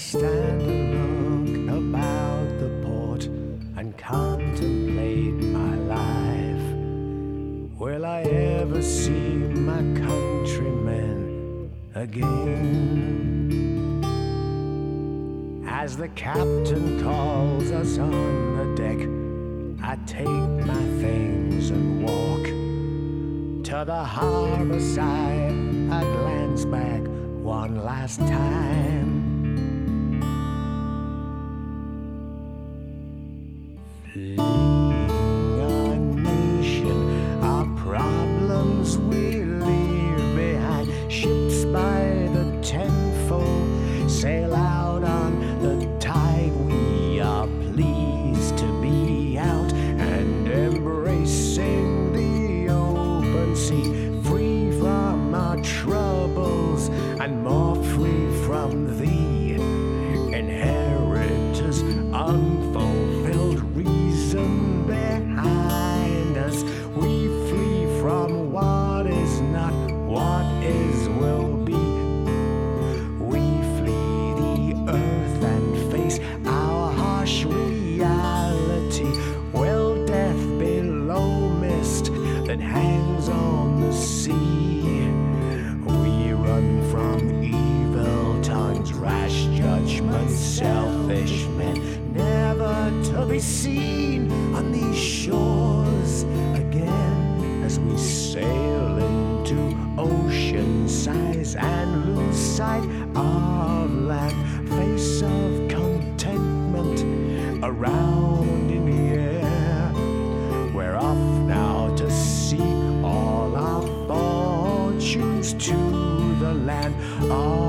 Stand and look about the port and contemplate my life, will I ever see my countrymen again? As the captain calls us on the deck, I take my things and walk to the harbor side. I glance back one last time. Fleeing of land, face of contentment around in the air. We're off now to seek all our fortunes to the land of